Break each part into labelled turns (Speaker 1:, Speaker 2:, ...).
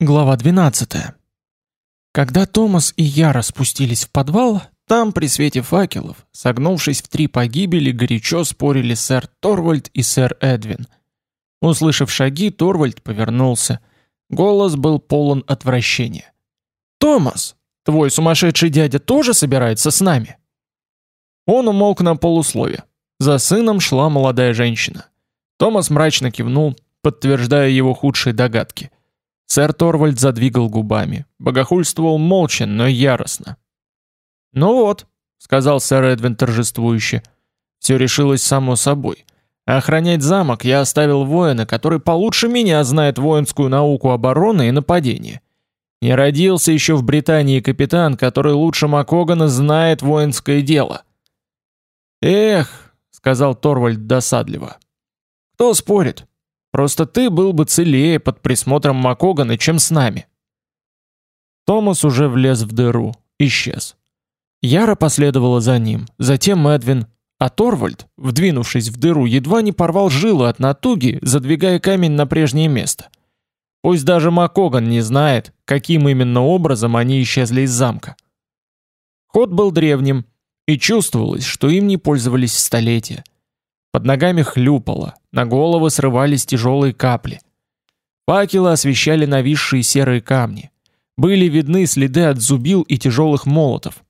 Speaker 1: Глава 12. Когда Томас и Яра спустились в подвал, там при свете факелов, согнувшись в три погибели, горячо спорили сэр Торвальд и сэр Эдвин. Услышав шаги, Торвальд повернулся. Голос был полон отвращения. «Томас, твой сумасшедший дядя тоже собирается с нами?» Он умолк на полуслове. За сыном шла молодая женщина. Томас мрачно кивнул, подтверждая его худшие догадки – Сэр Торвальд задвигал губами, богохульствовал молча, но яростно. «Ну вот», — сказал сэр Эдвин торжествующе, — «все решилось само собой. Охранять замок я оставил воина, который получше меня знает воинскую науку обороны и нападения. Не родился еще в Британии капитан, который лучше Макогана знает воинское дело». «Эх», — сказал Торвальд досадливо, — «кто спорит? Просто ты был бы целее под присмотром Макогана, чем с нами. Томас уже влез в дыру, исчез. Яра последовала за ним, затем Эдвин, а Торвальд, вдвинувшись в дыру, едва не порвал жилы от натуги, задвигая камень на прежнее место. Пусть даже Макоган не знает, каким именно образом они исчезли из замка. Ход был древним, и чувствовалось, что им не пользовались столетия. Под ногами хлюпало, на головы срывались тяжелые капли. Факелы освещали нависшие серые камни. Были видны следы от зубил и тяжелых молотов.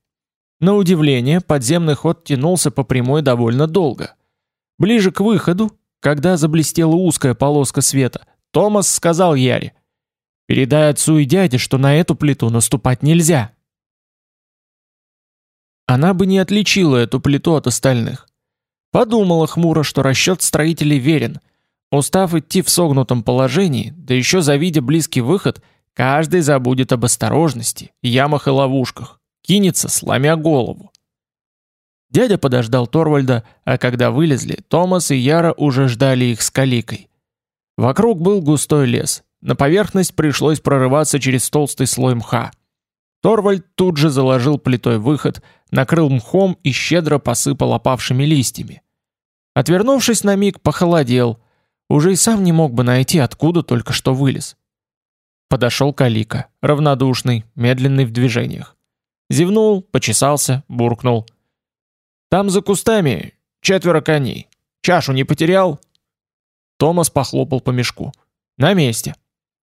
Speaker 1: На удивление, подземный ход тянулся по прямой довольно долго. Ближе к выходу, когда заблестела узкая полоска света, Томас сказал Яре, «Передай отцу и дяде, что на эту плиту наступать нельзя». Она бы не отличила эту плиту от остальных. Подумала хмуро, что расчет строителей верен. Устав идти в согнутом положении, да еще завидя близкий выход, каждый забудет об осторожности, ямах и ловушках, кинется, сломя голову. Дядя подождал Торвальда, а когда вылезли, Томас и Яра уже ждали их с каликой. Вокруг был густой лес. На поверхность пришлось прорываться через толстый слой мха. Торвальд тут же заложил плитой выход, накрыл мхом и щедро посыпал опавшими листьями. Отвернувшись на миг, похолодел. Уже и сам не мог бы найти, откуда только что вылез. Подошел Калика, равнодушный, медленный в движениях. Зевнул, почесался, буркнул. «Там за кустами четверо коней. Чашу не потерял?» Томас похлопал по мешку. «На месте.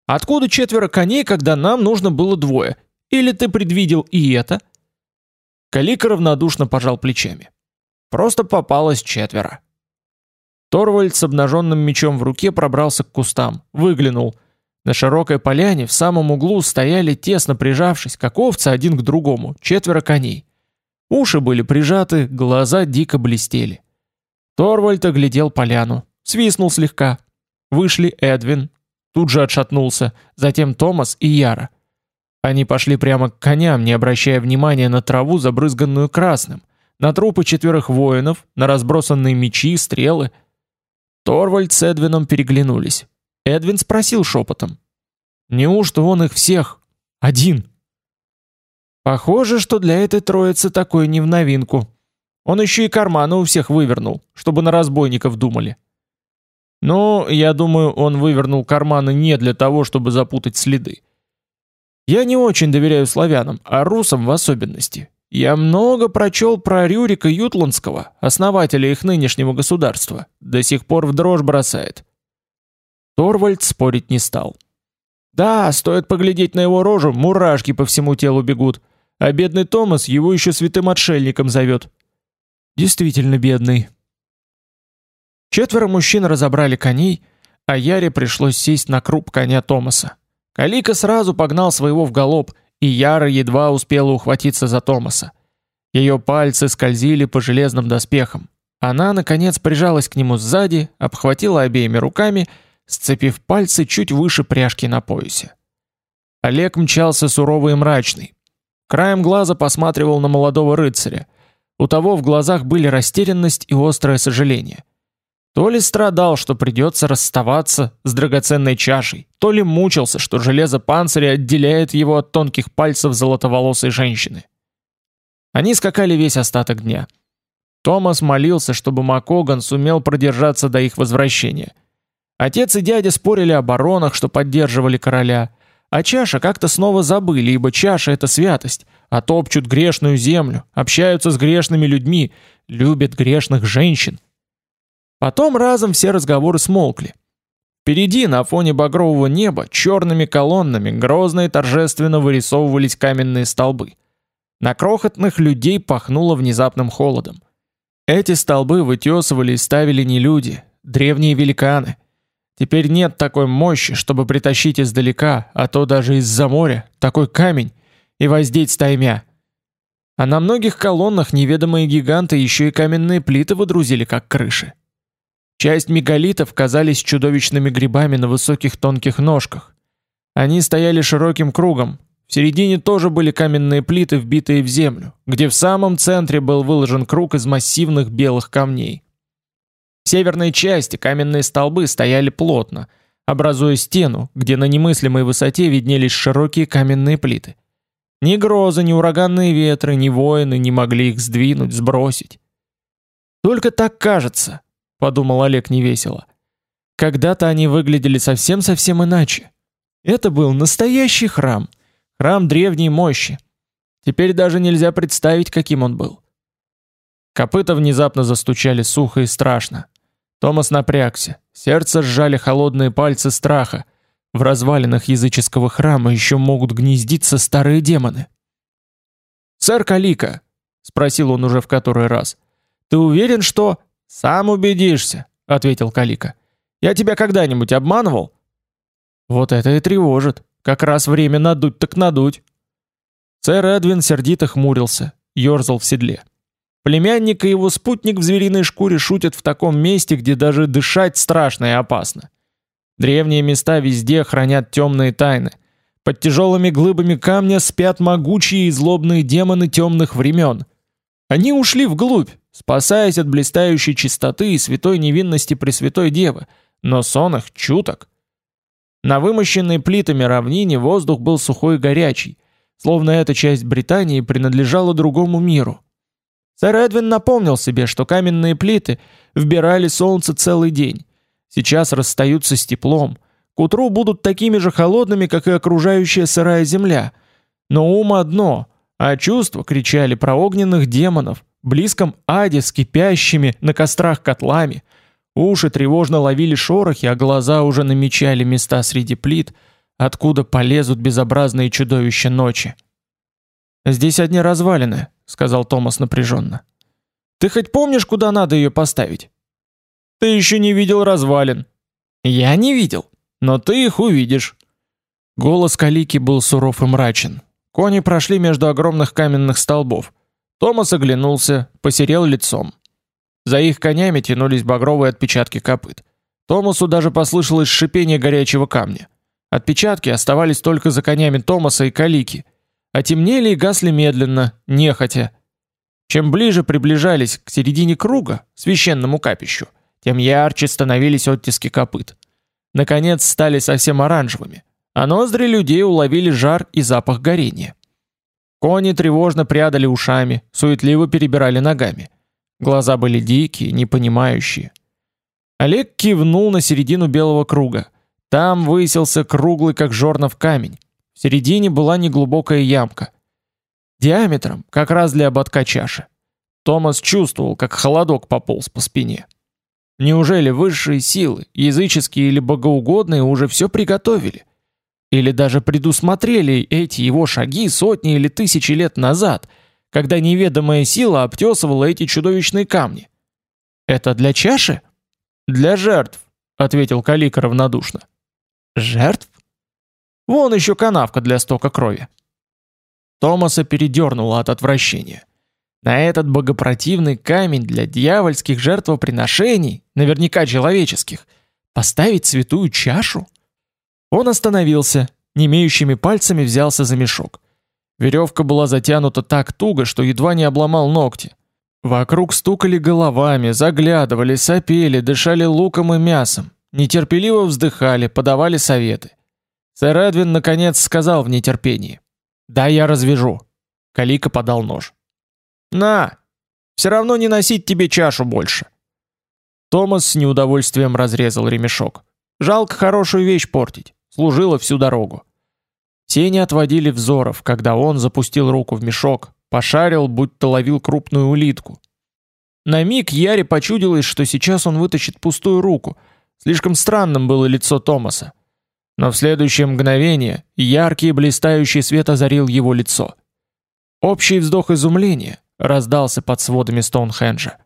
Speaker 1: Откуда четверо коней, когда нам нужно было двое? Или ты предвидел и это?» Калика равнодушно пожал плечами. «Просто попалось четверо». Торвальд с обнаженным мечом в руке пробрался к кустам, выглянул. На широкой поляне в самом углу стояли тесно прижавшись, как овцы один к другому, четверо коней. Уши были прижаты, глаза дико блестели. Торвальд оглядел поляну, свистнул слегка. Вышли Эдвин, тут же отшатнулся, затем Томас и Яра. Они пошли прямо к коням, не обращая внимания на траву, забрызганную красным, на трупы четверых воинов, на разбросанные мечи, стрелы. Торвальд с Эдвином переглянулись. Эдвин спросил шепотом. «Неужто он их всех? Один?» Похоже, что для этой троицы такое не в новинку. Он еще и карманы у всех вывернул, чтобы на разбойников думали. Но, я думаю, он вывернул карманы не для того, чтобы запутать следы. Я не очень доверяю славянам, а русам в особенности. Я много прочел про Рюрика Ютландского, основателя их нынешнего государства. До сих пор в дрожь бросает. Торвальд спорить не стал. Да, стоит поглядеть на его рожу, мурашки по всему телу бегут. А бедный Томас его еще святым отшельником зовет. Действительно бедный. Четверо мужчин разобрали коней, а Яре пришлось сесть на круп коня Томаса. Калика сразу погнал своего в галоп, и Яра едва успела ухватиться за Томаса. Ее пальцы скользили по железным доспехам. Она, наконец, прижалась к нему сзади, обхватила обеими руками, сцепив пальцы чуть выше пряжки на поясе. Олег мчался суровый и мрачный. Краем глаза посматривал на молодого рыцаря. У того в глазах были растерянность и острое сожаление. То ли страдал, что придется расставаться с драгоценной чашей, то ли мучился, что железо панциря отделяет его от тонких пальцев золотоволосой женщины. Они скакали весь остаток дня. Томас молился, чтобы Макоган сумел продержаться до их возвращения. Отец и дядя спорили о баронах, что поддерживали короля, А чаша как-то снова забыли, ибо чаша — это святость, а топчут грешную землю, общаются с грешными людьми, любят грешных женщин. Потом разом все разговоры смолкли. Впереди, на фоне багрового неба, черными колоннами грозно и торжественно вырисовывались каменные столбы. На крохотных людей пахнуло внезапным холодом. Эти столбы вытесывали и ставили не люди, древние великаны. Теперь нет такой мощи, чтобы притащить издалека, а то даже из-за моря, такой камень и воздеть стаймя. А на многих колоннах неведомые гиганты еще и каменные плиты выдрузили как крыши. Часть мегалитов казались чудовищными грибами на высоких тонких ножках. Они стояли широким кругом. В середине тоже были каменные плиты, вбитые в землю, где в самом центре был выложен круг из массивных белых камней. В северной части каменные столбы стояли плотно, образуя стену, где на немыслимой высоте виднелись широкие каменные плиты. Ни грозы, ни ураганные ветры, ни воины не могли их сдвинуть, сбросить. Только так кажется, подумал Олег невесело. Когда-то они выглядели совсем-совсем иначе. Это был настоящий храм, храм древней мощи. Теперь даже нельзя представить, каким он был. Копыта внезапно застучали сухо и страшно. Томас напрягся. Сердце сжали холодные пальцы страха. В развалинах языческого храма еще могут гнездиться старые демоны. «Сэр Калика», — спросил он уже в который раз, — «ты уверен, что...» «Сам убедишься», — ответил Калика. «Я тебя когда-нибудь обманывал?» «Вот это и тревожит. Как раз время надуть так надуть». Сэр Эдвин сердито хмурился, ерзал в седле. Племянник и его спутник в звериной шкуре шутят в таком месте, где даже дышать страшно и опасно. Древние места везде хранят темные тайны. Под тяжелыми глыбами камня спят могучие и злобные демоны темных времен. Они ушли вглубь, спасаясь от блистающей чистоты и святой невинности Пресвятой Девы, но сон их чуток. На вымощенной плитами равнине воздух был сухой и горячий, словно эта часть Британии принадлежала другому миру. Сэр Эдвин напомнил себе, что каменные плиты вбирали солнце целый день. Сейчас расстаются с теплом. К утру будут такими же холодными, как и окружающая сырая земля. Но ум одно, а чувства кричали про огненных демонов, близком аде с кипящими на кострах котлами. Уши тревожно ловили шорохи, а глаза уже намечали места среди плит, откуда полезут безобразные чудовища ночи. Здесь одни развалины, сказал Томас напряженно. Ты хоть помнишь, куда надо ее поставить? Ты еще не видел развалин. Я не видел, но ты их увидишь. Голос Калики был суров и мрачен. Кони прошли между огромных каменных столбов. Томас оглянулся, посерел лицом. За их конями тянулись багровые отпечатки копыт. Томасу даже послышалось шипение горячего камня. Отпечатки оставались только за конями Томаса и Калики — а темнели и гасли медленно, нехотя. Чем ближе приближались к середине круга, священному капищу, тем ярче становились оттиски копыт. Наконец стали совсем оранжевыми, а ноздри людей уловили жар и запах горения. Кони тревожно прядали ушами, суетливо перебирали ногами. Глаза были дикие, непонимающие. Олег кивнул на середину белого круга. Там высился круглый, как жорнов камень. В середине была неглубокая ямка. Диаметром, как раз для ободка чаши. Томас чувствовал, как холодок пополз по спине. Неужели высшие силы, языческие или богоугодные, уже все приготовили? Или даже предусмотрели эти его шаги сотни или тысячи лет назад, когда неведомая сила обтесывала эти чудовищные камни? Это для чаши? Для жертв, ответил Калика равнодушно. Жертв? Вон еще канавка для стока крови. Томаса передернуло от отвращения. На этот богопротивный камень для дьявольских жертвоприношений, наверняка человеческих, поставить святую чашу? Он остановился, немеющими пальцами взялся за мешок. Веревка была затянута так туго, что едва не обломал ногти. Вокруг стукали головами, заглядывали, сопели, дышали луком и мясом, нетерпеливо вздыхали, подавали советы. Сэр Эдвин наконец сказал в нетерпении: "Да я развяжу". Калика подал нож. "На, все равно не носить тебе чашу больше". Томас с неудовольствием разрезал ремешок. Жалко хорошую вещь портить. Служила всю дорогу. Все не отводили взоров, когда он запустил руку в мешок, пошарил, будто ловил крупную улитку. На миг Яре почудилось, что сейчас он вытащит пустую руку. Слишком странным было лицо Томаса. Но в следующее мгновение яркий блистающий свет озарил его лицо. Общий вздох изумления раздался под сводами Стоунхенджа.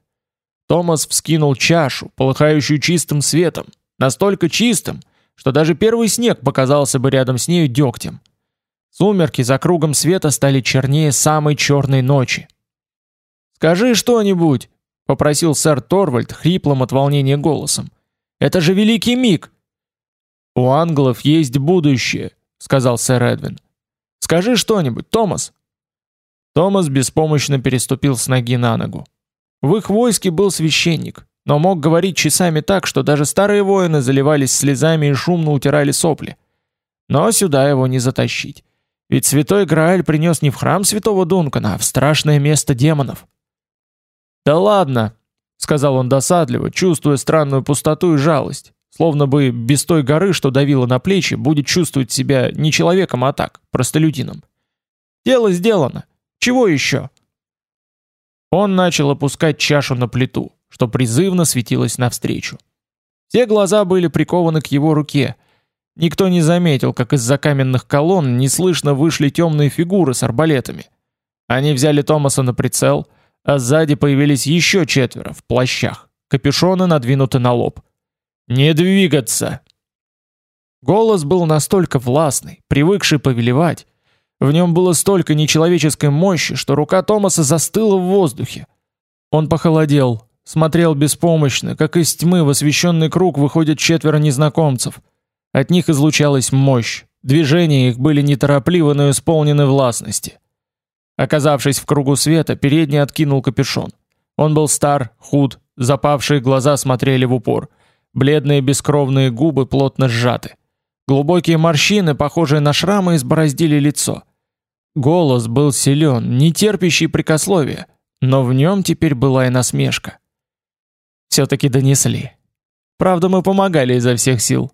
Speaker 1: Томас вскинул чашу, полыхающую чистым светом, настолько чистым, что даже первый снег показался бы рядом с нею дегтем. Сумерки за кругом света стали чернее самой черной ночи. «Скажи что-нибудь!» — попросил сэр Торвальд хриплым от волнения голосом. «Это же великий миг!» «У англов есть будущее», — сказал сэр Эдвин. «Скажи что-нибудь, Томас». Томас беспомощно переступил с ноги на ногу. В их войске был священник, но мог говорить часами так, что даже старые воины заливались слезами и шумно утирали сопли. Но сюда его не затащить. Ведь святой Грааль принес не в храм святого Дункана, а в страшное место демонов. «Да ладно», — сказал он досадливо, чувствуя странную пустоту и жалость. Словно бы без той горы, что давила на плечи, будет чувствовать себя не человеком, а так, простолюдином. Дело сделано. Чего еще? Он начал опускать чашу на плиту, что призывно светилось навстречу. Все глаза были прикованы к его руке. Никто не заметил, как из-за каменных колонн неслышно вышли темные фигуры с арбалетами. Они взяли Томаса на прицел, а сзади появились еще четверо в плащах. Капюшоны надвинуты на лоб. Не двигаться. Голос был настолько властный, привыкший повелевать. В нем было столько нечеловеческой мощи, что рука Томаса застыла в воздухе. Он похолодел, смотрел беспомощно, как из тьмы в освещенный круг выходят четверо незнакомцев. От них излучалась мощь, движения их были неторопливы, но исполнены властности. Оказавшись в кругу света, передний откинул капюшон. Он был стар, худ, запавшие глаза смотрели в упор — Бледные бескровные губы плотно сжаты. Глубокие морщины, похожие на шрамы, избороздили лицо. Голос был силен, не терпящий прикословия, но в нем теперь была и насмешка. Все-таки донесли. Правда, мы помогали изо всех сил.